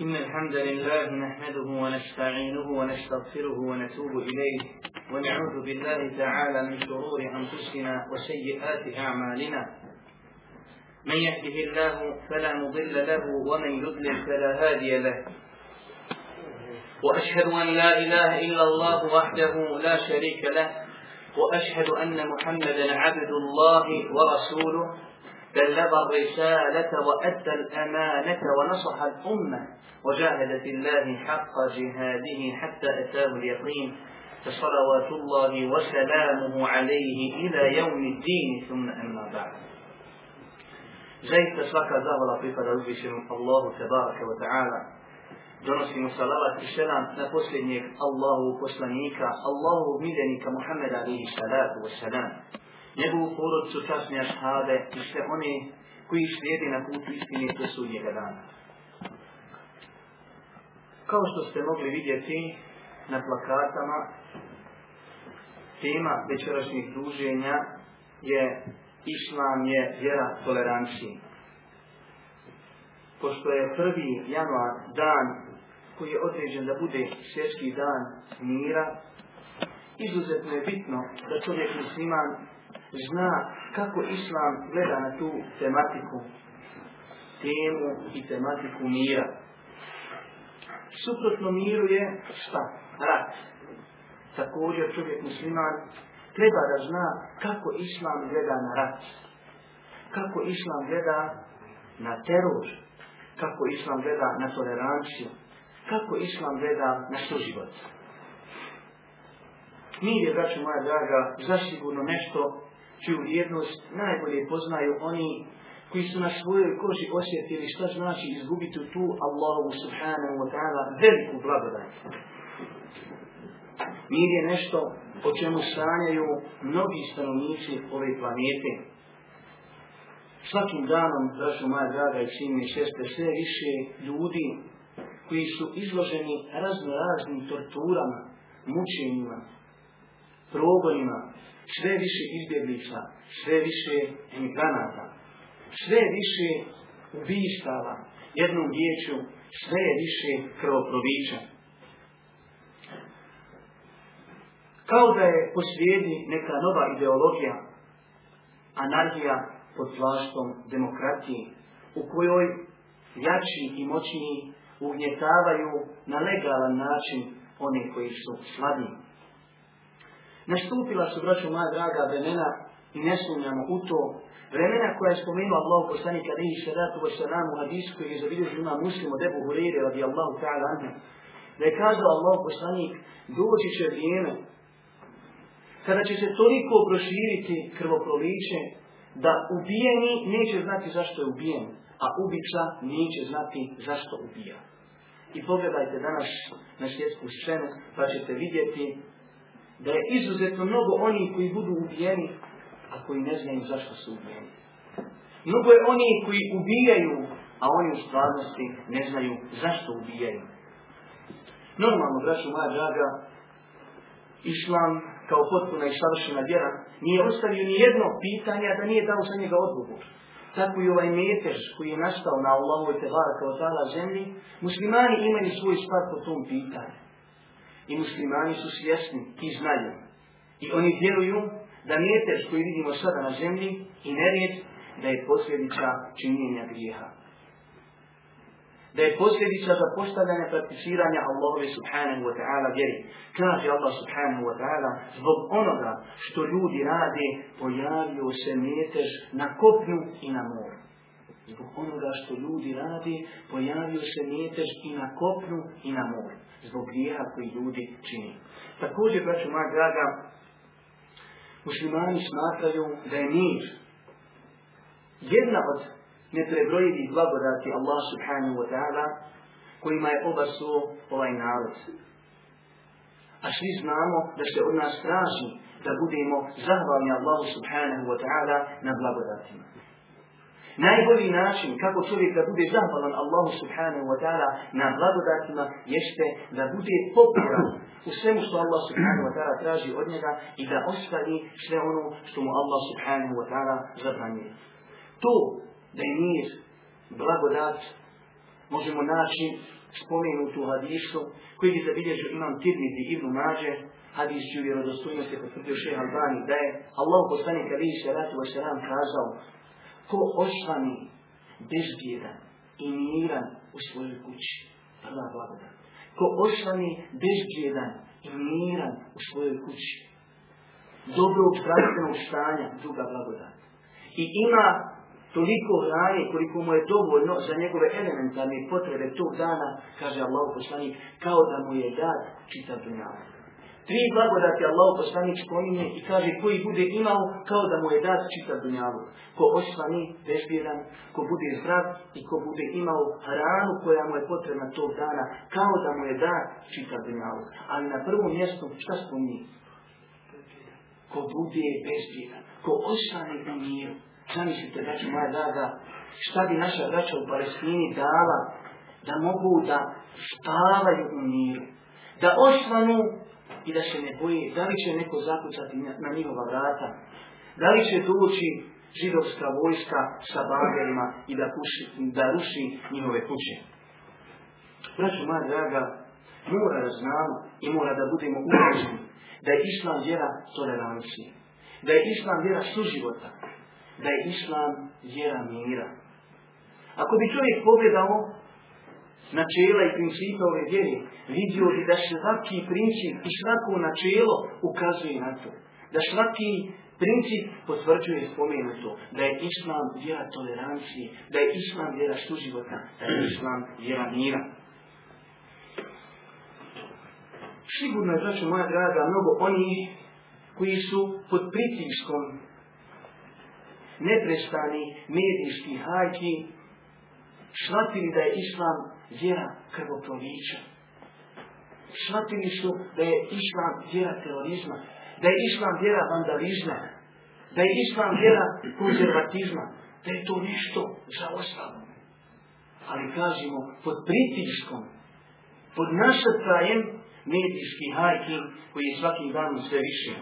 إن الحمد لله نحمده ونستعينه ونستغفره ونتوب إليه ونعوذ بالله تعالى من شرور أنفسنا وسيئات أعمالنا. من يهده الله فلا مضل له ومن يضلل فلا هادي له. وأشهد أن لا إله إلا الله وحده لا شريك له. وأشهد أن محمدا عبد الله ورسوله. بلغ الرسالة وأدى الأمانة ونصح الأمة وجاهد في الله حق جهاده حتى أتاه اليقين فصلوات الله وسلامه عليه إلى يوم الدين ثم أما بعد Zaista svaka zahvala pripada uzvišenom Allahu tebaraka wa ta'ala. Donosimo salavat i selam na posljednjeg Allahu poslanika, Allahu miljenika Muhammeda alihi salatu wa salam. Njegovu porodcu, časne ašhade i sve one koji slijedi na putu istine do sudnjega dana. Kao što ste mogli vidjeti na plakatama, tema večerašnjih druženja je Islam je vjera tolerancije. Pošto je prvi januar dan koji je određen da bude svjetski dan mira, izuzetno je bitno da čovjek musliman zna kako Islam gleda na tu tematiku, temu i tematiku mira. Suprotno miru je šta? Rat. Također čovjek musliman treba da zna kako Islam gleda na rat, kako Islam gleda na teror, kako Islam gleda na toleranciju, kako Islam gleda na suživot. Mir je, braću moja draga, zasigurno nešto čiju vrijednost najbolje poznaju oni koji su na svojoj koži osjetili šta znači izgubiti tu Allahu subhanahu wa ta'ala veliku blagodat. Mir je nešto o čemu sanjaju mnogi stanovnici ove planete. Svakim danom, braćo moja draga i sine i sestre, sve više ljudi koji su izloženi razno raznim torturama, mučenjima, progonima, sve više izbjeglica, sve više emigranata, sve više ubistava, jednom riječju, sve više krvoprovića. Kao da je poslijedi neka nova ideologija, anarhija pod plaštom demokratije, u kojoj jači i moćniji ugnjetavaju na legalan način one koji su slabiji. Nastupila su, braćo moja draga, vremena i ne sumnjamo u to, vremena koja je spomenula Allah poslanika alihi salatu wa salam u hadisu koji je zabilježio ima muslim od Ebu Hureyre radi Allahu ta'ala anha, da je kazao Allah poslanik, doći će vrijeme kada će se toliko proširiti krvoproliće da ubijeni neće znati zašto je ubijen, a ubica neće znati zašto ubija. I pogledajte danas na svjetsku scenu pa ćete vidjeti da je izuzetno mnogo onih koji budu ubijeni, a koji ne znaju zašto su ubijeni. Mnogo je onih koji ubijaju, a oni u stvarnosti ne znaju zašto ubijaju. Normalno, braću moja draga, Islam kao potpuna i savršena vjera nije ostavio ni jedno pitanje, a da nije dao za njega odgovor. Tako i ovaj metež koji je nastao na Allahovoj tebara kao tala zemlji, muslimani imaju svoj stav po tom pitanju. I muslimani su svjesni i znaju. I oni vjeruju da metež koji vidimo sada na zemlji i nerijed, da je posljedica činjenja grijeha da je posljedica za postavljanje prakticiranja Allahove subhanahu wa ta'ala vjeri. Kaže Allah subhanahu wa ta'ala, zbog onoga što ljudi rade, pojavio se metež na kopnu i na moru. Zbog onoga što ljudi rade, pojavio se metež i na kopnu i na moru. Zbog grijeha koji ljudi čini. Također, braću moja draga, muslimani smatraju da je mir jedna od neprebrojivih blagodati Allah subhanahu wa ta'ala kojima je obasuo ovaj narod. A svi znamo da se od nas traži da budemo zahvalni Allahu subhanahu wa ta'ala na blagodatima. Najbolji način kako čovjek da bude zahvalan Allahu subhanahu wa ta'ala na blagodatima jeste da bude pokoran u svemu što Allah subhanahu wa ta'ala traži od njega i da ostavi sve ono što mu Allah subhanahu wa ta'ala zabranjuje. To da je mir, blagodat, možemo naći spomenutu hadisu koji je zabilježio imam Tirmidhi ibn Mađe, hadis čiju vjerodostojnost je potvrdio šeha Albani, da je Allah poslanik alihi salatu wasalam kazao ko osvani bezbjedan i miran u svojoj kući. Prva blagodat. Ko osvani bezbjedan i miran u svojoj kući. Dobrog zdravstvenog stanja, druga blagodat. I ima toliko hrane koliko mu je dovoljno za njegove elementarne potrebe tog dana, kaže Allah poslanik, kao da mu je dat čitav dunjavak. Tri blagodati Allah poslanik spominje i kaže koji bude imao kao da mu je dat čitav dunjavu. Ko osvani, bezbjedan, ko bude zdrav i ko bude imao hranu koja mu je potrebna tog dana, kao da mu je dat čitav dunjavu. Ali na prvom mjestu šta spominje? Ko bude bezbjedan, ko osvani u miru. Zamislite, braću moja draga, šta bi naša braća u Palestini dala da mogu da spavaju u miru. Da osvanu i da se ne boje, da li će neko zakucati na njihova vrata, da li će doći židovska vojska sa bagerima i da, puši, da ruši njihove kuće. Braću moja draga, mora da znamo i mora da budemo uveženi da je Islam vjera tolerancije, da je Islam vjera suživota, da je Islam vjera mira. Ako bi čovjek pogledao načela i principa ove vjere, vidio bi da svaki princip i svako načelo ukazuje na to. Da svaki princip potvrđuje spomenuto. Da je Islam vjera tolerancije, da je Islam vjera suživota, da je Islam vjera mira. Sigurno je, znači moja draga, mnogo oni koji su pod pritiskom neprestani medijski hajki shvatili da je Islam vjera krvoprolića. Shvatili su da je Islam vjera terorizma, da je Islam vjera vandalizma, da je Islam vjera konzervatizma, da je to nešto za ostalo. Ali kažemo, pod pritiskom, pod našatrajem medijskih hajki koji je svakim danom sve više.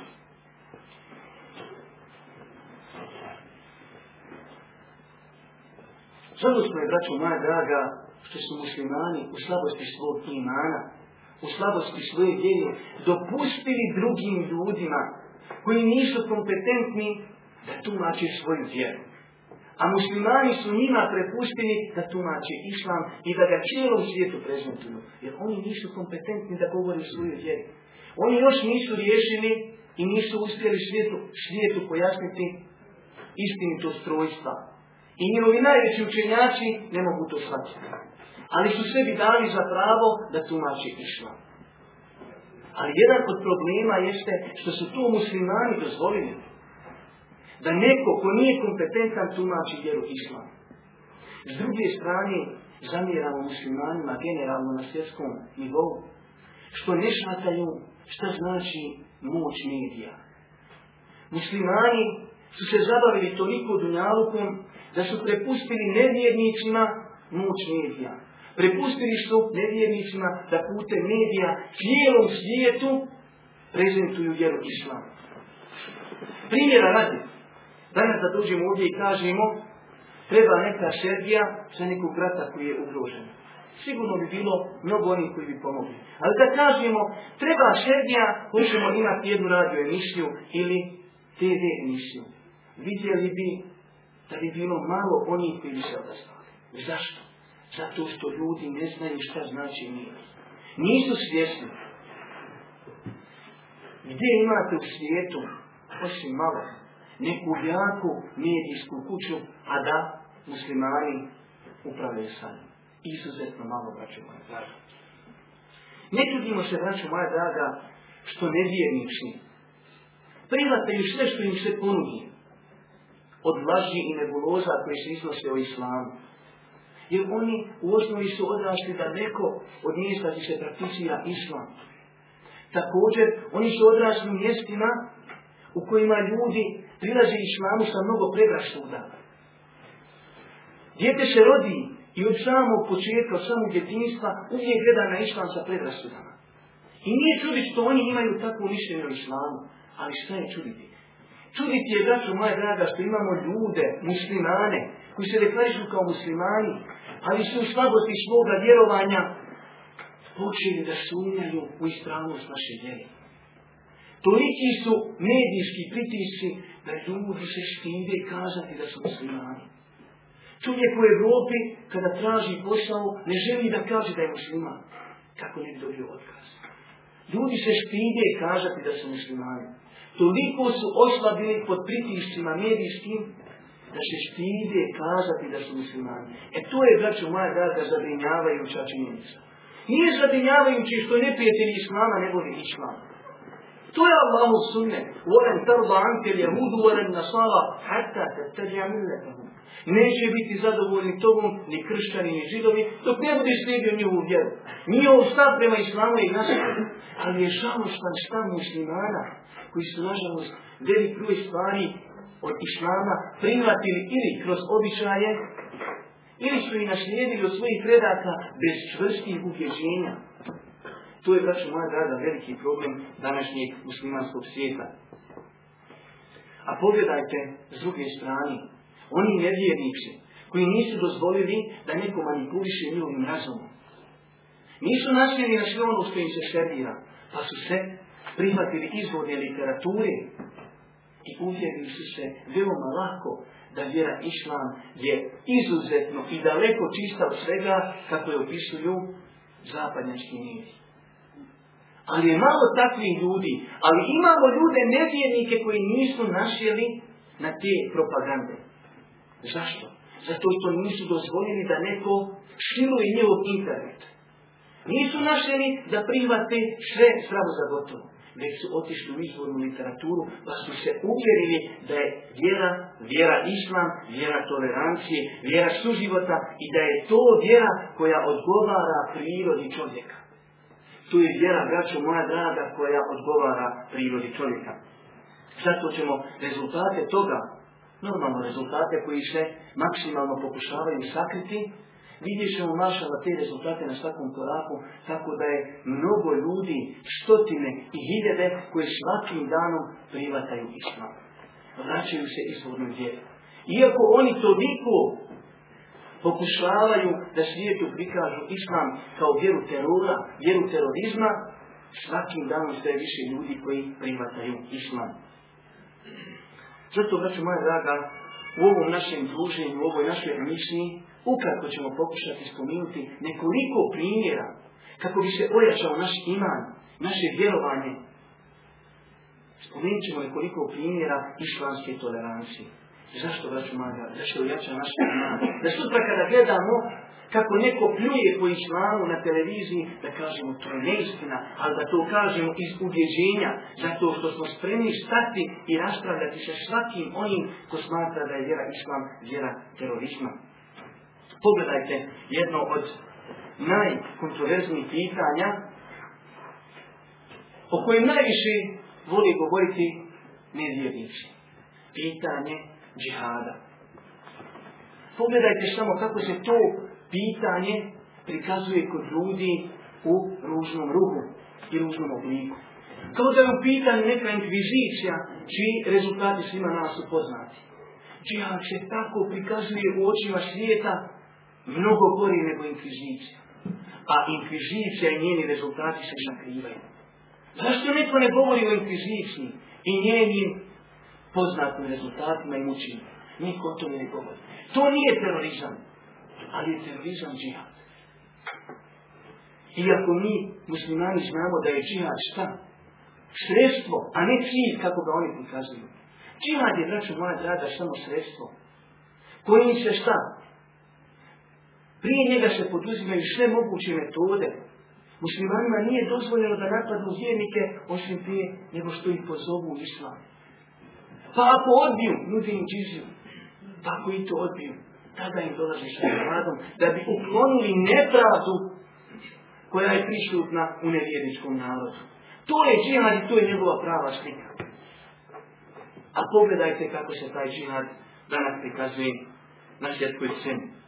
Žalostno je, braćo moja draga, što su muslimani u slabosti svog imana, u slabosti svoje vjere, dopustili drugim ljudima koji nisu kompetentni da tumače svoju vjeru. A muslimani su njima prepustili da tumače islam i da ga cijelom svijetu prezentuju. Jer oni nisu kompetentni da govore svoju vjeru. Oni još nisu riješili i nisu uspjeli svijetu, svijetu pojasniti istinito strojstva. I njihovi najveći učenjači ne mogu to shvatiti. Ali su sebi dali za pravo da tumači islam. Ali jedan od problema jeste što su to muslimani dozvolili. Da neko ko nije kompetentan tumači vjeru islam. S druge strane, zamjeramo muslimanima generalno na svjetskom nivou, što ne shvataju šta znači moć medija. Muslimani su se zabavili toliko dunjalukom da su prepustili nevjernicima moć medija. Prepustili su nevjernicima da putem medija cijelom svijetu prezentuju vjeru islamu. Primjera radi. Danas da dođemo ovdje i kažemo treba neka šergija za nekog brata koji je ugrožen. Sigurno bi bilo mnogo onih koji bi pomogli. Ali da kažemo treba šergija, hoćemo imati jednu radio emisiju ili TV emisiju. Vidjeli bi da bi bilo malo onih koji bi se odazvali. Zašto? Zato što ljudi ne znaju šta znači mir. Nisu svjesni. Gdje imate u svijetu, osim malo, neku jaku medijsku kuću, a da muslimani upravljaju sami. Izuzetno malo, braćo moja draga. Ne čudimo se, braćo moja draga, što nevjernici prihvataju sve što im se ponudi od laži i nebuloza koje se iznose o islamu. Jer oni u osnovi su odrašli da neko od mjesta gdje se prakticira islam. Također, oni su odrasli u mjestima u kojima ljudi prilaze islamu sa mnogo predrasuda. Dijete se rodi i od samog početka, od samog djetinjstva uvijek gleda na islam sa predrasudama. I nije čuditi što oni imaju takvo mišljenje o islamu. Ali šta je čuditi? Čuditi je, braćo moja draga, što imamo ljude, muslimane, koji se deklarišu kao muslimani, ali su u slabosti svoga vjerovanja počeli da sumnjaju u ispravnost naše vjere. Toliki su medijski pritisci da ljudi se stide kazati da su muslimani. Čovjek u Evropi kada traži posao ne želi da kaže da je musliman. Kako ne bi dobio otkaz? Ljudi se stide kazati da su muslimani. Toliko su oslabili pod pritiscima medijskim da se stide kazati da su muslimani. E to je, braćo moja draga, zabrinjavajuća činjenica. Nije zabrinjavajući što je neprijatelj Islama nego li Islam. To je Allahu sunne. Volen tarba anke ljehudu, volen nasala, hatta te teđa milletahum. Neće biti zadovoljni tobom ni kršćani ni židovi, dok ne bude slijedio njihovu vjeru. Njihov stav prema islamu i nastavlju. Ali je žalostan stav muslimana, koji su nažalost velik broj stvari od islama prihvatili ili kroz običaje, ili su i naslijedili od svojih predaka bez čvrstih ubjeđenja. To je, braćo moja draga, veliki problem današnjeg muslimanskog svijeta. A pogledajte s druge strane, oni nevjernici koji nisu dozvolili da neko manipuliše njihovim razumom. Nisu nasljeni na ono što im se servira, pa su se prihvatili izvodne literature i uvjerili su se veoma lako da vjera Islam je izuzetno i daleko čista od svega kako je opisuju zapadnjački mediji. Ali je malo takvih ljudi, ali imamo ljude nevjernike koji nisu našjeli na te propagande. Zašto? Zato što nisu dozvoljeni da neko šiluje njegov internet. Nisu našli da prihvate sve zdravo za gotovo. Već su otišli u izvornu literaturu pa su se uvjerili da je vjera, vjera islam, vjera tolerancije, vjera suživota i da je to vjera koja odgovara prirodi čovjeka. To je vjera, braćo moja draga, koja odgovara prirodi čovjeka. Zato ćemo rezultate toga normalno rezultate koji se maksimalno pokušavaju sakriti, vidjet ćemo mašala te rezultate na svakom koraku, tako da je mnogo ljudi, stotine i hiljade koji svakim danom privataju islam. Vraćaju se izvornom vjeru. Iako oni toliko pokušavaju da svijetu prikažu islam kao vjeru terora, vjeru terorizma, svakim danom sve više ljudi koji privataju islam. Zato, braću moja draga, u ovom našem druženju, u ovoj našoj emisiji, ukratko ćemo pokušati spomenuti nekoliko primjera kako bi se ojačao naš iman, naše vjerovanje. Spomenut ćemo nekoliko primjera islamske tolerancije. Zašto, braću draga? Da se ojača naš iman. Da sutra kada gledamo kako neko pljuje po islamu na televiziji, da kažemo to je neistina, ali da to kažemo iz ubjeđenja, zato što smo spremni stati i raspravljati sa svakim onim ko smatra da je vjera islam, vjera terorizma. Pogledajte jedno od najkontroverznijih pitanja o kojem najviše voli govoriti nevjernici. Pitanje džihada. Pogledajte samo kako se to pitanje prikazuje kod ljudi u ružnom ruhu i ružnom obliku. Kao da je u pitanju neka inkvizicija, čiji rezultati svima nas su poznati. Džihad se tako prikazuje u očima svijeta mnogo gori nego inkvizicija. A inkvizicija i njeni rezultati se sakrivaju. Zašto neko ne govori o inkviziciji i njenim poznatim rezultatima i mučenjima? Niko o tome ne govori. To nije terorizam ali je terorizam džihad. Iako mi muslimani znamo da je džihad šta? Sredstvo, a ne cilj kako ga oni prikazuju. Džihad je, braćo moja draga, samo sredstvo. Kojim se šta? Prije njega se poduzimaju sve moguće metode. Muslimanima nije dozvoljeno da napadnu vjernike osim prije nego što ih pozovu u islam. Pa ako odbiju, nudi im džiziju. Pa ako i to odbiju, tada im dolazi sa radom da bi uklonili nepravdu koja je prisutna u nevjerničkom narodu. To je džihad i to je njegova prava slika. A pogledajte kako se taj džihad danas prikazuje na svjetkoj sceni.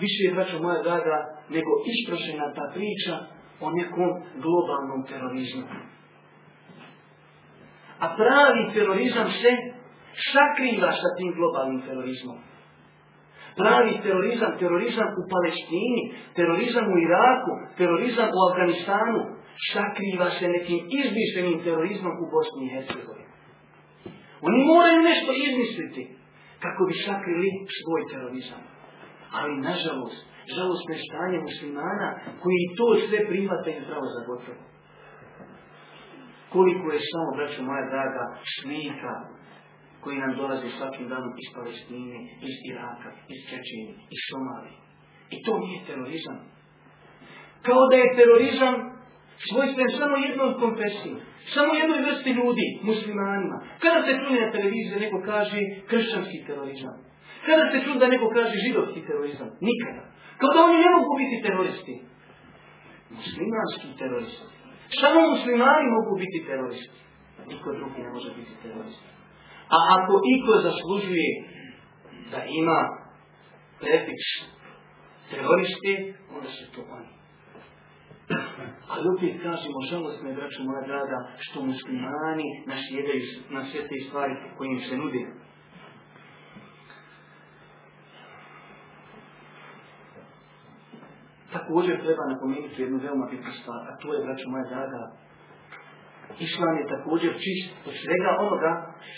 Više je, braćo moja draga, nego isprošena ta priča o nekom globalnom terorizmu. A pravi terorizam se sakriva sa tim globalnim terorizmom. pravi terorizam, terorizam u Palestini, terorizam u Iraku, terorizam u Afganistanu, sakriva se nekim izmišljenim terorizmom u Bosni i Hercegovini. Oni moraju nešto izmisliti kako bi sakrili svoj terorizam. Ali nažalost, žalostno je stanje muslimana koji to sve prihvataju zdravo za gotovo. Koliko je samo, braćo moja draga, slika koji nam dolazi svakim danom iz Palestine, iz Iraka, iz Čečine, iz Somalije. I to nije terorizam. Kao da je terorizam svojstven samo jednom konfesiji, samo jednoj vrsti ljudi, muslimanima. Kada se čuje na televiziji neko kaže kršćanski terorizam. Kada se čuje da neko kaže židovski terorizam? Nikada. Kao da oni ne mogu biti teroristi. Muslimanski teroristi. Samo muslimani mogu biti teroristi. Niko drugi ne može biti terorist. A ako iko zaslužuje da ima prefiks teroristi, onda su to oni. Ali opet kažemo, žalostno je, braću moja draga, što muslimani nasjedaju na sve te stvari koje im se nudi. Također treba napomenuti jednu veoma bitnu stvar, a to je, braću moja draga, Islam je također čist od svega onoga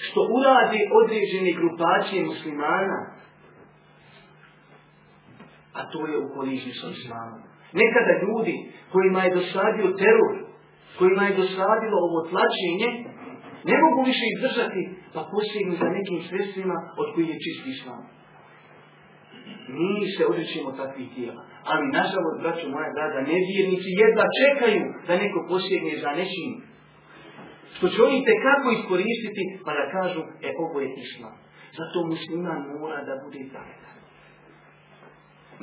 što uradi određene grupacije muslimana, a to je u koliziji sa islamom. Nekada ljudi kojima je dosadio teror, kojima je dosadilo ovo tlačenje, ne mogu više izdržati, pa posegnu za nekim sredstvima od kojih je čist islam. Mi se odrećemo takvih tijela. Ali, nažalost, braćo moja draga, nevjernici jedva čekaju da neko posjegne za nečim. Što će oni kako iskoristiti, pa da kažu, e, ovo je islam. Zato musliman mora da bude takav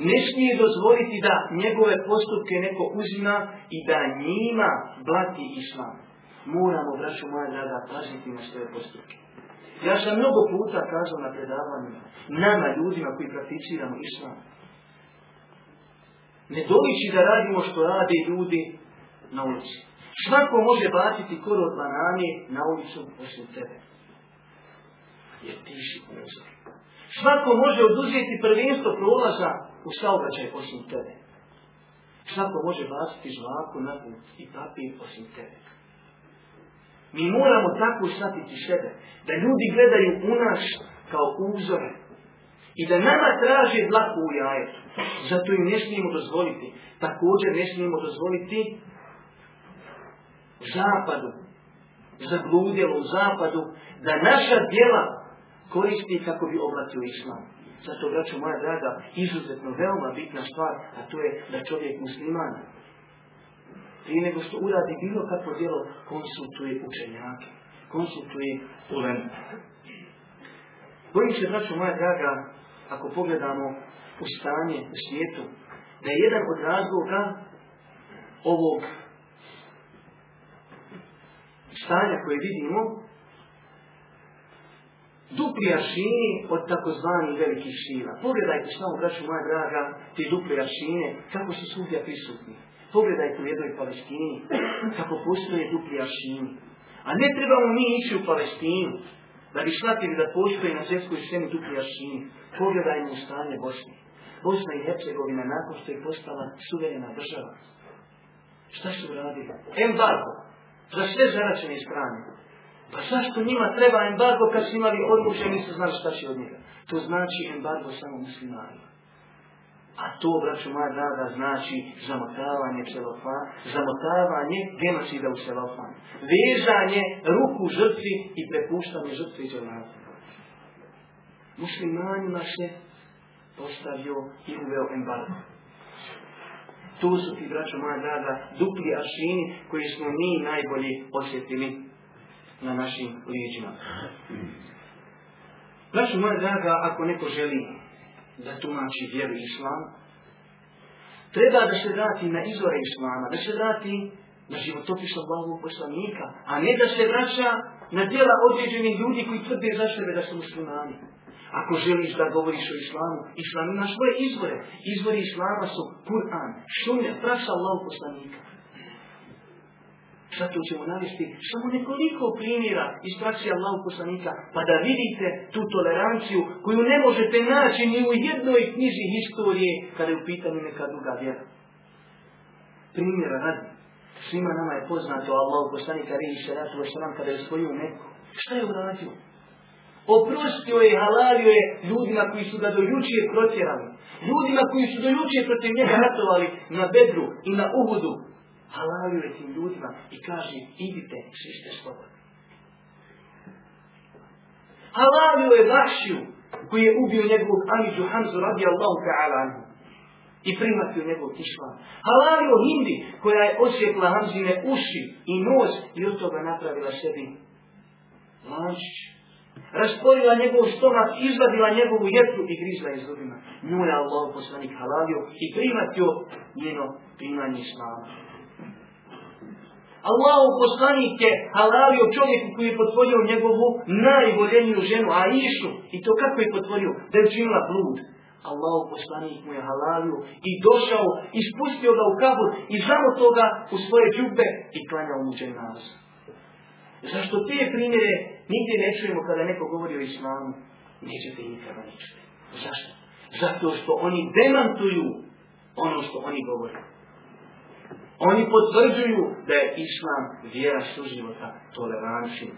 ne smije dozvoliti da njegove postupke neko uzima i da njima blati islam. Moramo, braću moja draga, paziti na svoje postupke. Ja sam mnogo puta kazao na predavanju nama, ljudima koji prakticiramo islam. Ne doliči da radimo što rade ljudi na ulici. Svako može baciti koro od banane na ulicu osim tebe. Jer ti si Svako može oduzeti prvenstvo prolaza u saobraćaj osim tebe. Svako može baciti žvaku na put i papir osim tebe. Mi moramo tako shvatiti sebe, da ljudi gledaju u nas kao uzore i da nama traže dlaku u jajetu. Zato im ne smijemo dozvoliti. Također ne smijemo dozvoliti zapadu, zabludjelo u zapadu, da naša djela koristi kako bi oblatio islam. Zato, braću moja draga, izuzetno veoma bitna stvar, a to je da čovjek musliman prije nego što uradi bilo kakvo djelo, konsultuje učenjake, konsultuje ulem. Bojim se, braću moja draga, ako pogledamo u stanje u svijetu, da je jedan od razloga ovog stanja koje vidimo, dupli aršini od takozvanih velikih sila. Pogledajte samo, braću moja draga, te dupli aršine, kako su svugdje prisutni. Pogledajte u jednoj Palestini, kako postoje dupli aršini. A ne trebamo mi ići u Palestinu, da bi shvatili da postoje na svjetskoj sceni dupli aršini. Pogledajmo u stanje Bosne. Bosna i Hercegovina nakon što je postala suverena država. Šta su radili? Embargo. Za sve zaračene strane. Pa zašto njima treba embargo kad su imali odluče i nisu znali šta će od njega? To znači embargo samo muslimanima. A to, braću moja draga, znači zamotavanje celofana, zamotavanje genocida u celofan. Vežanje ruku žrtvi i prepuštanje žrtvi dželata. Muslimanima se postavio i uveo embargo. Tu su ti, braćo moja draga, dupli ašini koji smo mi najbolje osjetili na našim lijeđima. Znači, moja draga, ako neko želi da tumači vjeru islam, treba da se vrati na izvore islama, da se vrati na životopis Allahovog poslanika, a ne da se vraća na djela određenih ljudi koji tvrde za sebe da su muslimani. Ako želiš da govoriš o islamu, islam ima svoje izvore. Izvori islama su Kur'an, šunja, praksa Allahog poslanika. Zato ćemo navesti samo nekoliko primjera iz praksi Allahu poslanika, pa da vidite tu toleranciju koju ne možete naći ni u jednoj knjiži historije kada je u pitanju neka druga vjera. Primjera radi. Svima nama je poznato Allahu poslanika Rihi Vesalam kada je svojio Meku. Šta je uradio? Oprostio je, halalio je ljudima koji su ga do jučer protjerali. Ljudima koji su do jučer protiv njega ratovali na Bedru i na Uhudu. Halalio je tim ljudima i kaže, idite, svi ste slobodni. Halalio je Vakšiju koji je ubio njegovog Amiđu Hamzu radi Allahu ta'ala i primatio njegov islam. Halalio Hindi koja je osjetla Hamzine uši i nos i od toga napravila sebi lančić rasporila njegov stomak, izvadila njegovu jetru i grizla iz zubima. Nju je Allah poslanik halalio i primatio njeno primanje islama. Allah poslanik je halalio čovjeku koji je potvorio njegovu najvoljeniju ženu, Aishu. I to kako je potvorio? Da je učinila blud. Allah poslanik mu je halalio i došao, ispustio ga u kabur i samo toga u svoje džube i klanjao mu dženazu. Zašto te primjere nigdje ne čujemo kada neko govori o islamu? Nećete nikada ne čuti. Zašto? Zato što oni demantuju ono što oni govore. Oni potvrđuju da je islam vjera suživota, tolerancija.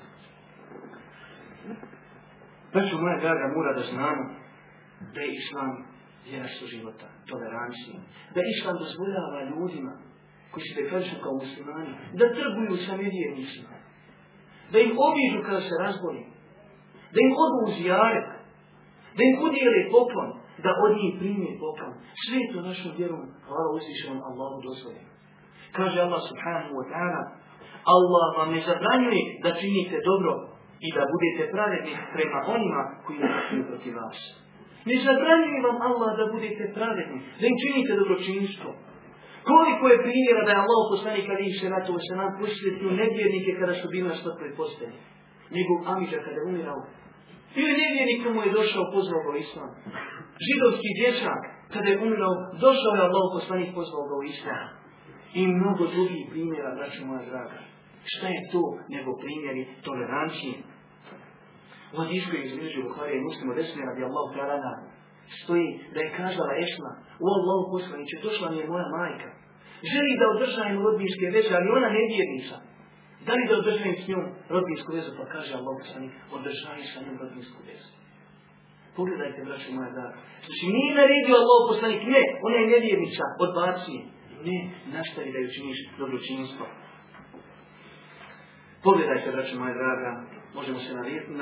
Znači, moja draga mora da znamo da je islam vjera suživota, tolerancija. Da islam dozvoljava ljudima koji se kažu kao muslimani, da trguju sa nevjernicima da im obiđu kada se razboli, da im odu u zijaret, da im udijeli poklon, da od njih primije poklon. Sve to našom vjerom, hvala uzvišenom Allahu dozvoljeno. Kaže Allah subhanahu wa ta'ala, Allah vam ne zabranjuje da činite dobro i da budete pravedni prema onima koji ne protiv vas. Ne zabranjuje vam Allah da budete pravedni, da im činite dobročinstvo, koliko je primjera da je Allah poslanik ali se na to se nam posjetio nevjernike kada su bili na smrtnoj posteli. Njegov Amidža kada je umirao. Ili nevjernik mu je došao pozvao ga islam. Židovski dječak kada je umirao, došao je Allah poslanik pozvao ga u islam. I mnogo drugih primjera, braću moja draga. Šta je to nego primjeri tolerancije? U hadisu je između Buhari i muslimo desne radi Allah ta'ala stoji da je kazala Esma, u Allahu poslaniće, došla mi je moja majka. Želi da održajem rodbinske veze, ali ona ne vjernica. Da li da održajem s njom rodbinsku vezu? Pa kaže Allah poslanik, održaj sa njom rodbinsku vezu. Pogledajte, braću moja draga. Znači, nije naredio Allah poslanik, ne, ona je nevjernica, odbaci Ne, nastavi da ju činiš dobročinstvo. Pogledajte, braću moja draga, možemo se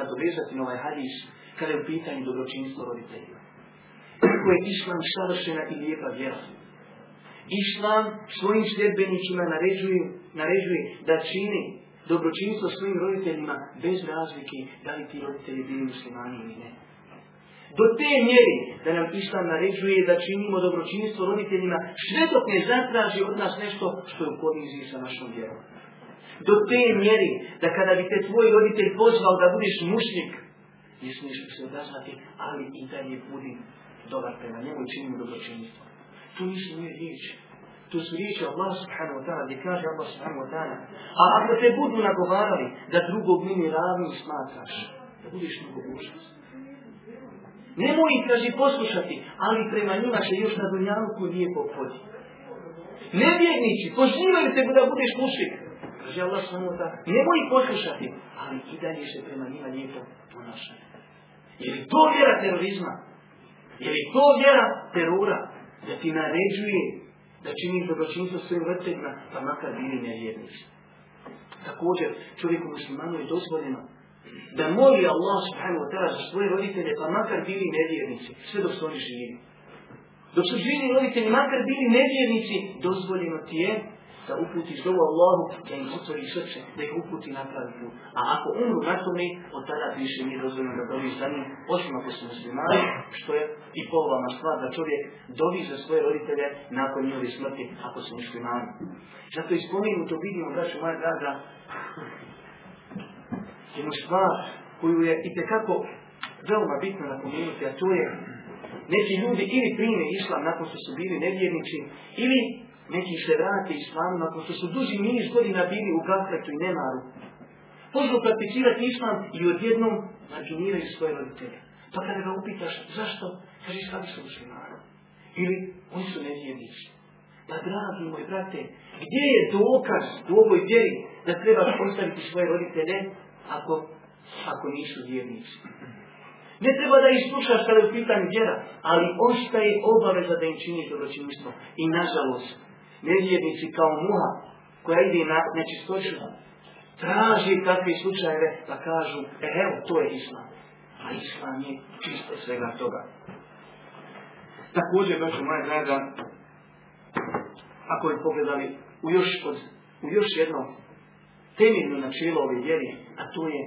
nadovezati na ovaj hadis kada je u pitanju dobročinstvo roditeljima kako je Islam savršena i lijepa vjera. Islam svojim sljedbenicima naređuje, naređuje da čini dobročinstvo svojim roditeljima bez razlike da li ti roditelji bili muslimani ili ne. Do te mjeri da nam Islam naređuje da činimo dobročinstvo roditeljima sve dok ne zatraži od nas nešto što je u koliziji sa našom vjerom. Do te mjeri da kada bi te tvoj roditelj pozvao da budeš mušnik, ne smiješ se odazvati, ali i dalje budi dobar prema njemu i činimo dobročinstvo. To nisu moje riječi. To su riječi Allah subhanahu wa ta'ala, gdje kaže Allah subhanahu wa ta'ala. A ako te budu nagovarali da drugog mini ravni smatraš, da budeš mnogobožnost. Nemoj ih, kaži, poslušati, ali prema njima se još na dunjavku lijepo podi. Nevjernici, pozivaju te da budeš mušik. Kaže Allah wa ta'ala, nemoj ih poslušati, ali i dalje se prema njima lijepo ponašaju. Je li to vjera terorizma? Je li to vjera terura? Da ti naređuje da činiš dobročinstvo svojim roditeljima, pa makar bili nevjernici. Također, čovjeku muslimanu je dozvoljeno da moli Allah subhanahu wa ta'ala za svoje roditelje, pa makar bili nevjernici, sve dok su oni živi. Dok su živi roditelji, makar bili nevjernici, dozvoljeno ti je da uputiš dovu Allahu, da im otvori srce, da ih uputi na pravi. A ako umru na tome, od tada više nije dozvoljeno da dovi za njim, osim ako su muslimani, što je i polovama stvar da čovjek dovi za svoje roditelje nakon njihove smrti, ako su muslimani. Zato ispominu to vidimo, braću moja draga, jednu stvar koju je i tekako veoma bitno napomenuti, a to je neki ljudi ili prime islam nakon što su bili nevjernici, ili neki se vrate islamu nakon što su duži niz godina bili u gafletu i nemaru. Počnu prakticirati islam i odjednom marginiraju svoje roditelje. Pa kada ga upitaš zašto, kaže slabi su muslimani. Ili oni su nevjernici. Pa dragi moj brate, gdje je dokaz u ovoj vjeri da treba postaviti svoje roditelje ako, ako nisu vjernici? Ne treba da ih slušaš kada je u pitanju vjera, ali ostaje obaveza da im čini dobročinstvo. I nažalost, nevjernici kao muha koja ide na nečistoću, traži takve slučajeve da kažu, e, evo, to je islam. A islam je čisto svega toga. Također, braću moja draga, ako bi pogledali u još, u još jedno temeljno načelo ove vjeri, a to je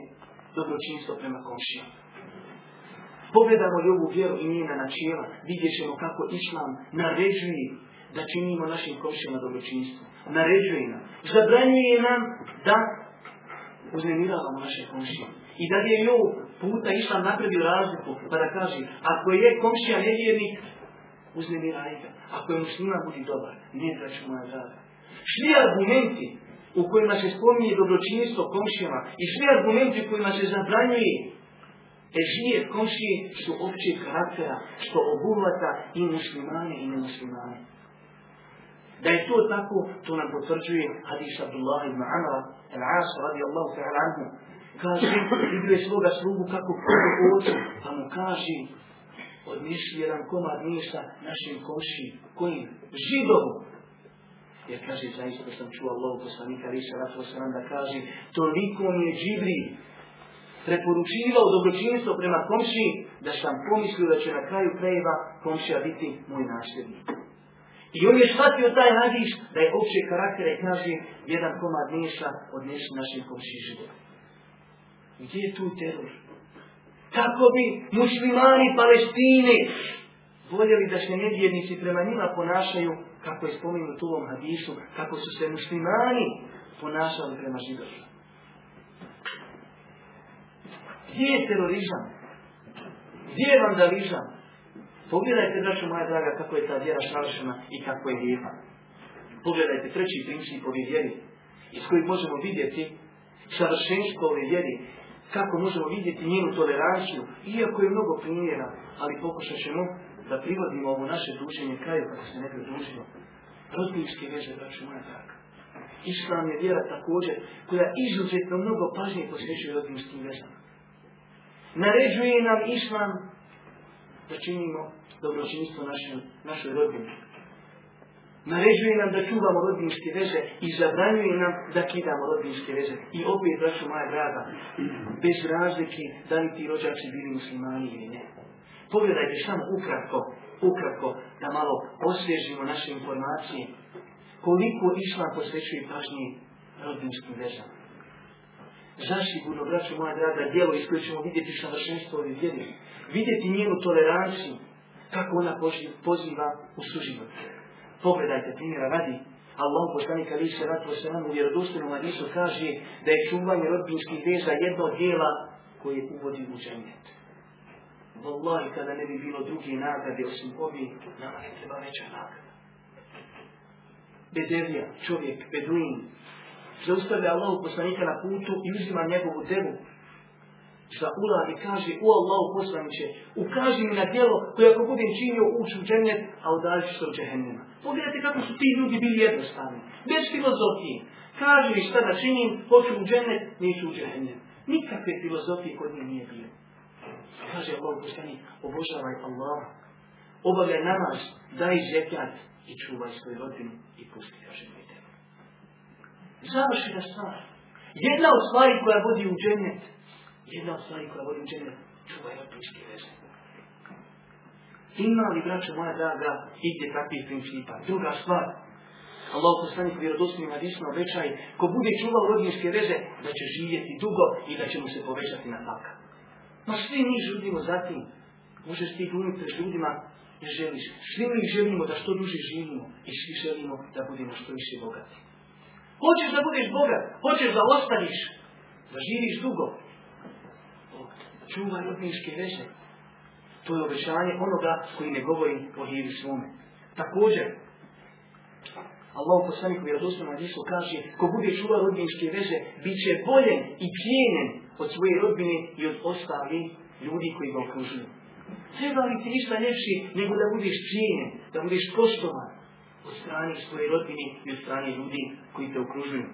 dobročinstvo prema komšijama. Pogledamo li ovu vjeru i njena načela, vidjet ćemo kako Islam naređuje da činimo našim komšijama dobročinstvo. Naređuje nam. Zabranjuje nam da uznemiravamo naše komšije. I da je i puta Islam napravio razliku, pa da kaže, ako je komšija nevjernik, uznemiraj ga. Ako je muslima, budi dobar. Ne, braću moja draga. Svi argumenti u kojima se spominje dobročinstvo komšijama i svi argumenti kojima se zabranjuje Ežije komšije su općeg karaktera što obuhvata i muslimane i nemuslimane. Da je to tako, to nam potvrđuje hadis Abdullah ibn Amara, al-As radijallahu ta'ala anhu. Kaže, vidio je svoga slugu kako prvo oči, pa mu kaže, odnesi jedan komad mjesta našim komši, kojim? Židovu. Jer kaže, zaista sam čuo Allah poslanika Risa Rafa da kaže, toliko mi je Džibri preporučivao dobročinstvo prema komši, da sam pomislio da će na kraju krajeva komšija biti moj nasljednik. I on je shvatio taj hadis da je opće karakter i kaže jedan komad mesa odnesi našim komši život. Gdje je tu teror? Kako bi muslimani Palestine voljeli da se nevjernici prema njima ponašaju, kako je spomenuto u ovom hadisu, kako su se muslimani ponašali prema židovima. Gdje je terorizam? Gdje je vandalizam? Pogledajte, braćo moja draga, kako je ta vjera savršena i kako je lijepa. Pogledajte treći princip ove vjeri, iz kojih možemo vidjeti savršenstvo ove vjeri, kako možemo vidjeti njenu toleranciju, iako je mnogo primjera, ali pokušat ćemo da privodimo ovo naše druženje kraju kako se ne bi družilo. Rodbinske veze, braćo moja draga. Islam je vjera također koja izuzetno mnogo pažnje posvećuje rodbinskim vezama. Naređuje nam Islam da činimo dobročinstvo našoj, našoj rodbini. Naređuje nam da čuvamo rodbinske veze i zabranjuje nam da kidamo rodbinske veze. I opet, braću moja draga, bez razlike da li ti rođaci bili muslimani ili ne. Pogledajte samo ukratko, ukratko, da malo osvježimo naše informacije. Koliko Islam posvećuje pažnje rodbinskim vezama. Zasigurno, braću moja draga, djelo iz koje ćemo vidjeti savršenstvo ove vjeri. Vidjeti njenu toleranciju, kako ona poziva u suživot. Pogledajte primjera radi. Allah poslanik ali se ratu se nam u vjerodostojnom hadisu kaže da je čuvanje rodbinskih veza jedno od dijela koje uvodi u džennet. Wallahi, kada ne bi bilo drugi nagrade osim ovi, nama ne treba veća nagrada. Bedevija, čovjek, beduin, zaustavlja Allahu poslanika na putu i uzima njegovu devu za ulad i kaže, u Allahu poslaniće, ukaži mi na djelo koje ako budem činio ući u džennet, a udalji se od džehennema. Pogledajte kako su ti ljudi bili jednostavni. Bez filozofije. Kaže šta da činim, hoću u džennet, neću u džehennem. Nikakve filozofije kod njih nije bilo. Kaže Allah poslanik, obožavaj Allah, obavljaj namaz, daj zekijat i čuvaj svoju rodinu i pusti, kaže mi tebe. Završena stvar. Jedna od stvari koja vodi u džennet, jedna od stvari koja vodi u džennet, čuvaj rodinske veze. Ima li, braćo moja draga, ide takvih principa? Druga stvar, Allah poslanik vjerodostojnim hadisma obećaj, ko bude čuvao rodinske veze, da će živjeti dugo i da će mu se povećati na taka. Ma svi mi žudimo za tim. Možeš ti glumiti pred ljudima ne želiš. Svi mi želimo da što duže živimo i svi želimo da budemo što više bogati. Hoćeš da budeš bogat, hoćeš da ostaniš, da živiš dugo. Čuvaj rodinske veze. To je obećanje onoga koji ne govori o hivi svome. Također, Allah u poslaniku vjerodostojnom hadisu kaže, ko bude čuvao rodbinske veze, bit će boljen i cijenjen od svoje rodbine i od ostalih ljudi koji ga okružuju. Treba li ti ništa ljepši nego da budeš cijenjen, da budeš poštovan od strane svoje rodbine i od strane ljudi koji te okružuju.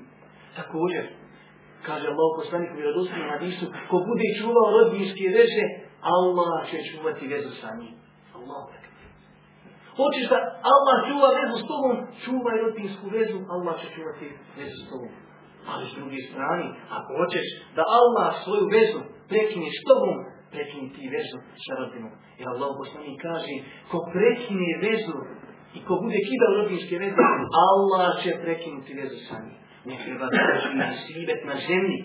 Također, kaže Allah u poslaniku vjerodostojnom hadisu, ko bude čuvao rodbinske veze, Allah će čuvati vezu sa njim. Allah Hoćeš da Allah čuva vezu s tobom, čuvaj rodbinsku vezu, Allah će čuvati vezu s tobom. Ali s druge strane, ako hoćeš da Allah svoju vezu prekine s tobom, prekini ti vezu sa rodinom. Jer Allah poslani kaže, ko prekine vezu i ko bude kidao rodinske veze, Allah će prekinuti vezu sa njim. Ne treba da na sibet na zemlji,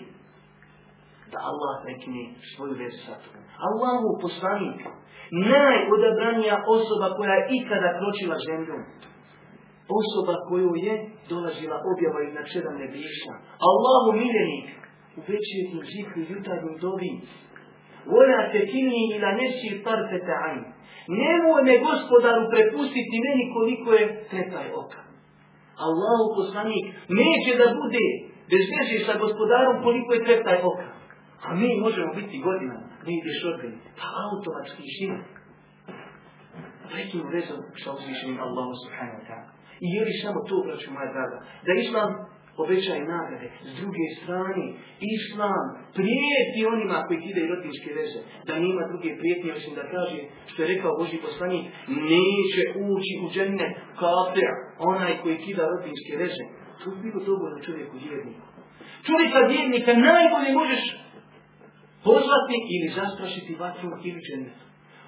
da Allah prekine svoju vezu sa tobom. Allahu poslanik, najodabranija osoba koja je ikada kročila zemljom. Osoba koju je dolazila objava iznad sedam nebiša. Allahu miljenik u večernjem zikru i dobi. Vola te kini ila nesi tarfe ta'ajn. Nemoj me gospodaru prepustiti meni koliko je tretaj oka. Allahu poslanik neće da bude bez sa gospodarom koliko je tretaj oka. A mi možemo biti godinama, ne ideš odbeni. Pa automatski šinu. Prekinu vezu sa uzvišenim Allahom subhanahu wa ta'ala. I je li samo to, braću moja draga, da Islam obećaje nagrade. S druge strane, Islam prijeti onima koji kidaju rodinske veze. Da nima druge prijetnje, osim da kaže, što je rekao Boži poslanik, neće ući u džene kafir, onaj koji kida rodinske veze. To je bilo dovoljno čovjeku vjerniku. Čovjeka vjernika najbolje možeš pozvati ili zastrašiti vatru ili džennetu.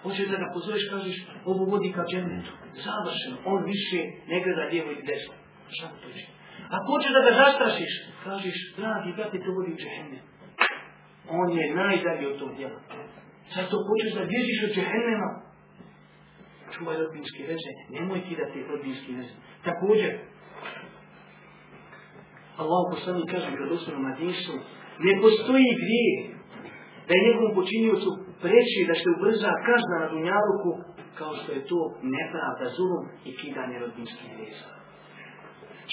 Hoćeš da ga pozoveš, kažeš, ovo vodi ka džennetu. Završeno. On više ne gleda lijevo i desno. Šta to je? Ako hoćeš da ga zastrašiš, kažeš, dragi brate, to vodi u džehennem. On je najdalji od tog djela. Zato hoćeš da bježiš od džehennema. Čuvaj rodbinske veze. Nemoj kidati rodbinske veze. Također, Allah poslani kaže u vjerodostojnom hadisu, ne postoji grijeh da je nekom počiniocu preći da se ubrza kazna na dunjaluku kao što je to nepravda, zulum i kidanje rodbinskih veza.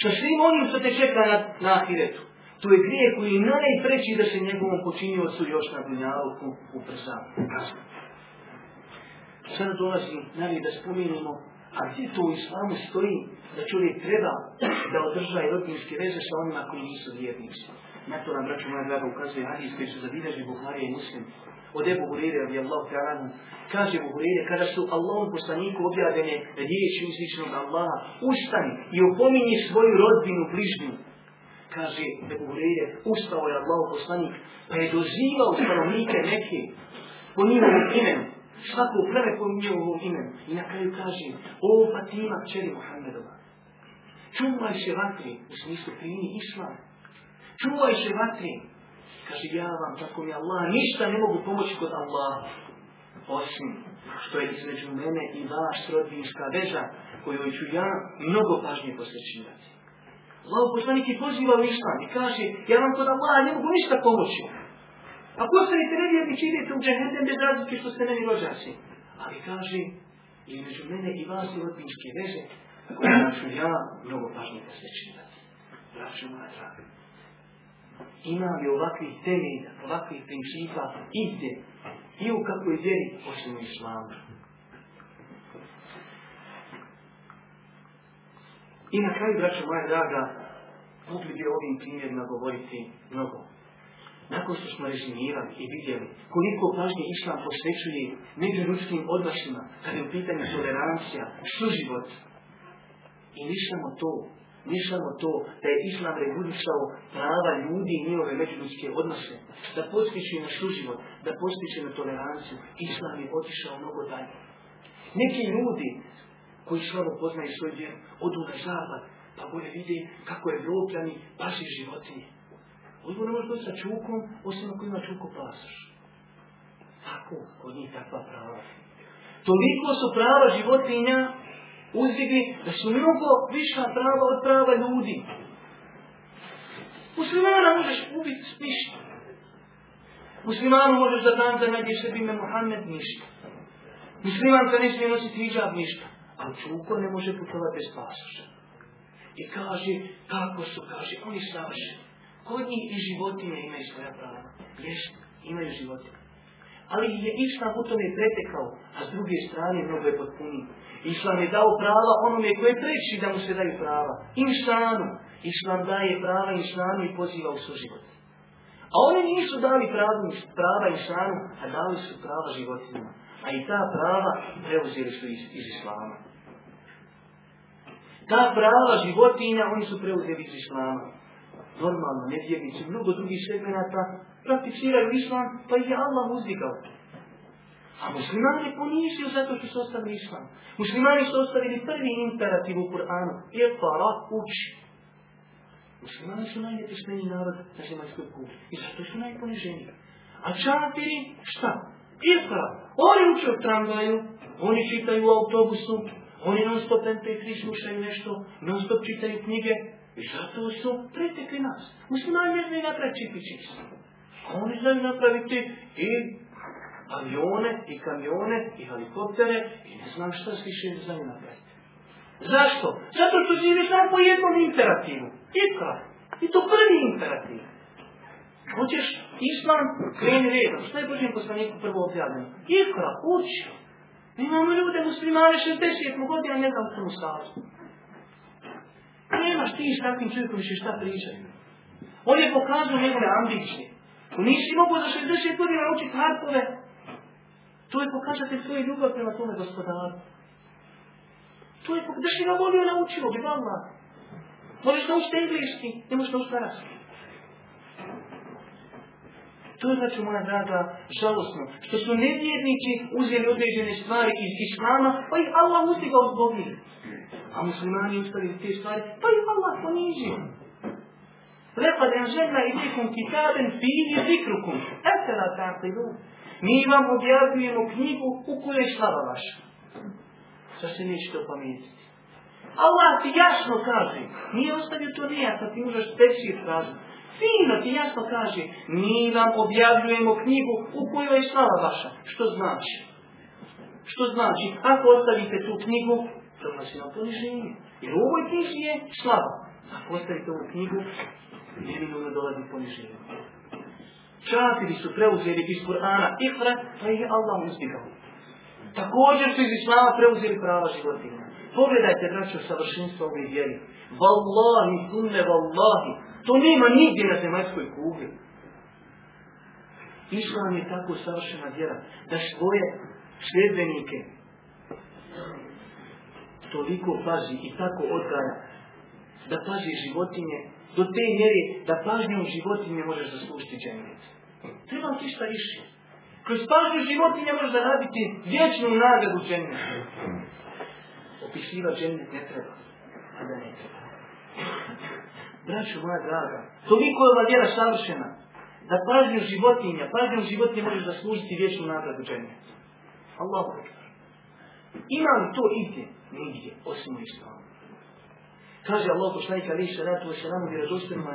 Sa svim onim što te čeka na, na ahiretu. To je grije koji najpreći da se njegovom počiniocu još na dunjaluku ubrza kazna. Sada dolazi nali da spominimo, a gdje to u islamu stoji da čovjek treba da održaje rodbinske veze sa onima koji nisu vjernici. Na to nam, braću moja draga, ukazuje hadis koji su zabilježili Buharija i Muslim. Od Ebu Hurire, radi Allahu ta'ala, kaže Ebu Hurire, kada su Allahom poslaniku objavljene riječi uzvišenog Allaha, ustani i opominji svoju rodbinu bližnju. Kaže Ebu Hurire, ustao je Allahom poslanik, pa je dozivao stanovnike neke po njihovom imenu. Svako pleme po njihovom imenu. I na kraju kaže, o Fatima, čeri Muhammedova, čuvaj se vatri, u smislu primi islam. Čuvaj se vatri. Kaže, ja vam, tako mi Allah, ništa ne mogu pomoći kod Allaha. Osim što je između mene i vaš rodinska veza, koju ću ja mnogo pažnje posvećivati. Allah poslanik je poziva u islam i kaže, ja vam kod Allaha ne mogu ništa pomoći. A postavite nevjernici, idete u džahendem bez razlike što ste meni rođaci. Ali kaže, između mene i vas i veze, koju ću ja mnogo pažnje posvećivati. Braćo moja draga ima li ovakvih temelja, ovakvih principa ide i u kakvoj vjeri osim islamu. I na kraju, braćo moja draga, mogli bi ovim primjerima govoriti mnogo. Nakon što smo rezimirali i vidjeli koliko pažnje Islam posvećuje međuljudskim odnosima, kada je u pitanju tolerancija, suživot. I ni samo to, ni samo to da je Islam regulisao prava ljudi i njihove međuljudske odnose, da postiče na suživot, da postiče na toleranciju. Islam je otišao mnogo dalje. Neki ljudi koji slabo poznaju svoj vjer, odu na zapad, pa gore vidi kako je evropljani paši životinje. Odbo ne može doći sa čukom, osim ako ima čuko pasoš. Tako, kod njih takva prava. Toliko su prava životinja uzdigli da su mnogo viša prava od prava ljudi. Muslimana možeš ubiti s ništa. Muslimanu možeš da dan da nađeš sebi ime Muhammed ništa. Muslimanka ne smije nositi hijab ništa. Ali čuko ne može putovati bez pasoša. I kaže, kako su, kaže, oni savršeni. Kod njih i životinje imaju svoja prava. Jeste, imaju životinje. Ali je Islam u tome pretekao, a s druge strane mnogo je potpuniji. Islam je dao prava onome koje preći da mu se daju prava. Insanu. Islam daje prava insanu i poziva u suživot. A oni nisu dali prava, prava insanu, a dali su prava životinjama. A i ta prava preuzeli su iz, iz Islama. Ta prava životinja oni su preuzeli iz Islama. Normalno, nevjernici, mnogo drugih segmenata prakticiraju Islam, pa ih je Allah uzdigao. A muslimani je zato što su ostavili Islam. Muslimani su ostavili prvi imperativ u Kur'anu. Je para uči. Muslimani su najneprismeniji narod na zemaljskoj kugli. I zato su najponiženiji. A čafiri, šta? Ikra. Oni uče u tramvaju, oni čitaju u autobusu, oni non stop MP3 slušaju nešto, non stop čitaju knjige. I zato su pretekli nas. Muslimani ne znaju napraviti čipičić. Oni znaju napraviti i avione, i kamione, i helikoptere, i ne znam šta se više znaju napraviti. Zašto? Zato što živi samo po jednom imperativu. Ikra. I to prvi imperativ. Hoćeš islam, kreni redom. Što je Božim poslaniku prvo objavljeno? Ikra, uči. Imamo ljude muslimane 60 godina, ne znam što. Nemaš ti s takvim čovjekom više šta pričati. On je pokazao njegove ambicije. Nisi mogu za 60 godina učiti harpove. To je pokazatelj svoje ljubav prema tome gospodaru. To je pokazatelj, da si ga volio naučio, bi vama. Možeš naučiti engleski, ne možeš naučiti arabski. To je znači moja draga žalostno, što su nevjernici uzeli određene stvari iz islama, pa ih Allah uzdigao zbog njih. A muslimani uspjeli te stvari, pa ih Allah ponižio. Lekad enželna idikum kitaben Ete zikrukum. tako idu. Mi vam objavljujemo knjigu u kojoj je slava vaša. Što se nećete pomijeti? Allah ti jasno kaže, nije ostavio to nijasno, pa ti možeš tečije tražiti. Fino ti jasno kaže, mi vam objavljujemo knjigu u kojoj je slava vaša. Što znači? Što znači? Ako ostavite tu knjigu, to je na poniženje. Jer u ovoj knjizi je slava. Ako ostavite ovu knjigu, neminovno dolazi poniženje. Čafiri su preuzeli iz Kur'ana ikra, pa je Allah uzdigao. Također su iz Islama preuzeli prava životinja. Pogledajte, braćo, savršenstvo ove vjeri. Wallahi, kunne, wallahi. To nema nigdje na zemaljskoj kugli. Islam je tako savršena vjera da svoje sljedbenike toliko pazi i tako odgaja da pazi životinje do te mjere da pažnjom životinje možeš zaslužiti džennet. Treba ti šta više. Kroz pažnju životinje možeš zaraditi vječnu nagradu džennet. Opisiva džennet ne treba, a da ne treba. Braćo moja draga, toliko je ova vjera savršena, da pažnju životinja, pažnjom životinja možeš zaslužiti vječnu nagradu džennet. Allah Ima to igdje? Nigdje, osim u islamu. Kaže Allah poslanik ali se ratu se nam vjerodostojnom.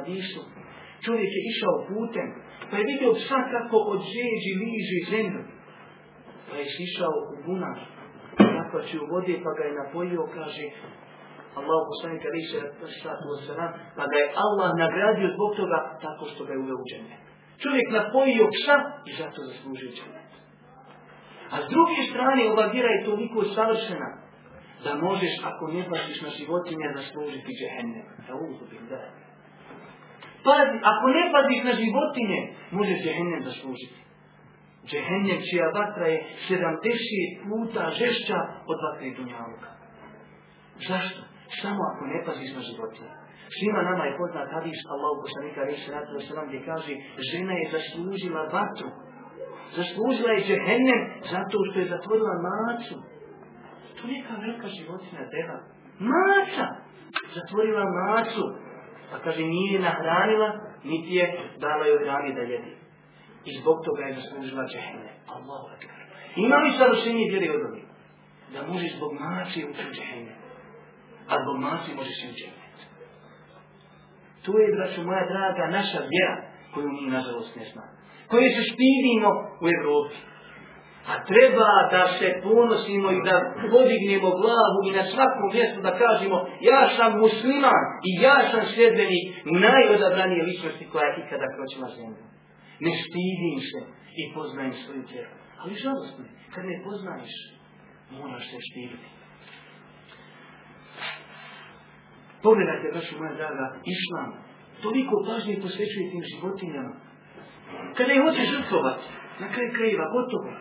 Čovjek je išao putem, pa je vidio psa kako od žeđi liži zemlju. Pa je išao u bunar, u vode, pa ga je napojio, kaže Allah poslanik ali ratu pa ga je Allah nagradio zbog toga tako što ga je uveo u džennet. Čovjek napojio psa i zato zaslužio džennet. A s druge strane, ova vjera je toliko savršena, da možeš, ako ne paziš na životinje, zaslužiti džehennem. Pazi, ako ne paziš na životinje, možeš džehennem zaslužiti. Džehennem čija vatra je 70 puta žešća od vatre dunjaluka. Zašto? Samo ako ne paziš na životinje. Svima nama je poznat hadis Allah poslanika reći na to nam gdje kaže žena je zaslužila vatru. Zaslužila je džehennem zato što je zatvorila macu to neka velika životinja deva. Maca! Zatvorila macu. Pa kaže, nije je nahranila, niti je dala joj hrani da jedi. I zbog toga je zaslužila džehne. Allah akbar. Ima li savršenje vjere od ovih? Da možeš zbog maci ući u džehne. A zbog maci možeš i u džehnet. To je, braću moja draga, naša vjera koju mi nažalost ne znamo. Koju se stidimo u Evropi. A treba da se ponosimo i da podignemo glavu i na svakom mjestu da kažemo ja sam musliman i ja sam sljedbenik najodabranije ličnosti koja je ikada kročila zemlju. Ne stidim se i poznajem svoju tjeru. Ali žalostno je, kad ne poznaješ, moraš se štititi. Pogledajte, braću moja draga, islam. Toliko pažnje posvećuje tim životinjama. Kada ih hoćeš žrtvovati, na kraju krajeva, gotovo.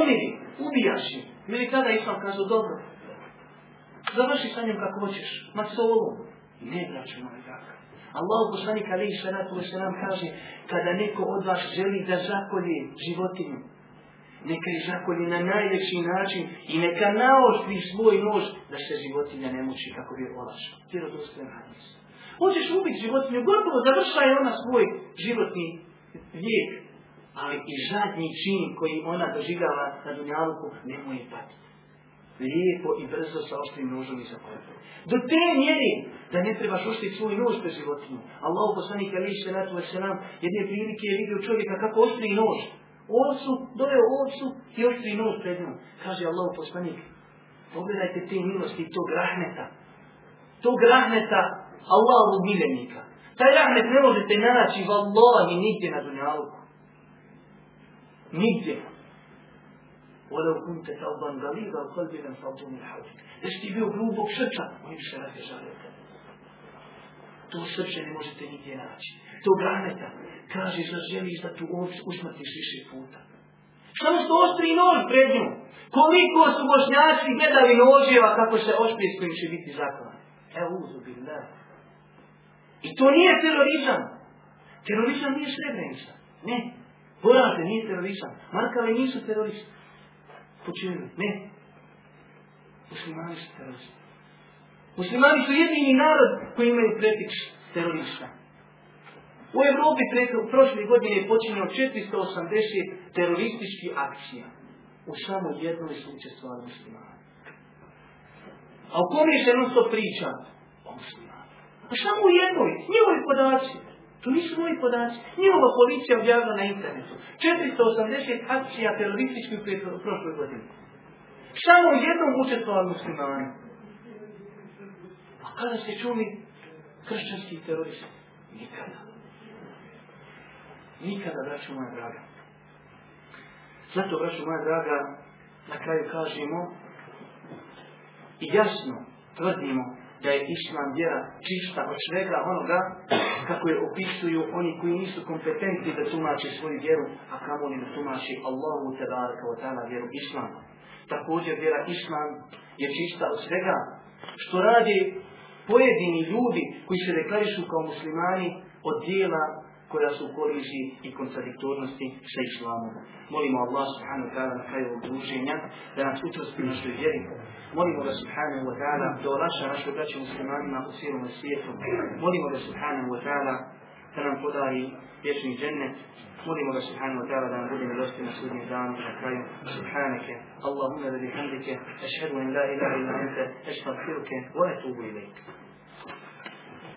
Umiri, ubijaš ih. Ili tada islam kazao, dobro. Završi sa njim kako hoćeš. Ma solo. Ne, braću moja draga. Allah poslanik alaihi salatu kaže, kada neko od vas želi da zakolje životinju, neka ih zakolje na najljepši način i neka naoštri svoj nož da se životinja ne muči kako bi olašao. Vjerodostojan hadis. Hoćeš ubiti životinju, gotovo završaj ona svoj životni vijek, ali i zadnji čin koji ona doživljava na dunjaluku, nemoj patiti. Lijepo i brzo sa oštrim nožom i zakoljati. Do te mjeri da ne trebaš oštriti svoj nož bez životinju. Allah poslanik Ali se na tvoje selam jedne prilike je vidio čovjeka kako oštri nož ovcu, doveo ovcu i oštri nos pred njom. Kaže Allah poslanik, pogledajte te milosti tog rahmeta. Tog rahmeta Allahu miljenika. Taj rahmet ne možete naći vallahi nigdje na dunjaluku. Nigdje. Volev kunte kao galiva, u kolbinem faldom mi hađi. Jesi ti bio glubog srca, oni bi se razježali od tebe. To srče ne možete nigdje naći. To graneta. Kažeš da želiš da tu ovcu usmrtiš više puta. Samo što ostri nož pred njom. Koliko su bošnjaci gledali noževa kako se ošpije s kojim će biti zakon. E uzubi, da. I to nije terorizam. Terorizam nije srebrenica. Ne. Borate, nije terorizam. Markali nisu teroristi. Počinili. Ne. Muslimani su teroristi. Muslimani su jedini narod koji imaju pretiks terorista. U Evropi preko prošle godine je počinjeno 480 terorističkih akcija. U samo jednoj su učestvovali muslimani. A u kom je se non priča? O muslimani. A samo u jednoj. Njihovi podaci. To nisu moji podaci. Njihova policija objavila na internetu. 480 akcija terorističkih u prošloj godini. Samo jednom učestvovali muslimani. A kada ste čuli kršćanskih terorista? Nikada. Nikada, braću moja draga. Zato, braću moja draga, na kraju kažemo i jasno tvrdimo da je islam vjera čista od svega onoga kako je opisuju oni koji nisu kompetentni da tumače svoju vjeru, a kamo oni da tumači Allahu tebara kao ta'ala vjeru islam. Također vjera islam je čista od svega što radi pojedini ljudi koji se deklarišu kao muslimani od dijela koja su koliziji i kontradiktornosti sa islamom. Molimo Allah subhanahu wa ta'ala na kraju ovog druženja da nas učvrsti u našoj vjeri. Molimo ga subhanahu wa ta'ala da olaša našu braću muslimanima u cijelom svijetu. Molimo ga subhanahu wa ta'ala da nam podari vječni džennet. Molimo ga subhanahu wa ta'ala da nam bude milosti na sudnjem danu na kraju. Subhanake, Allahumma da bihamdike, ašhedu en la ilaha illa ente, eštafiruke, wa etubu ilaik.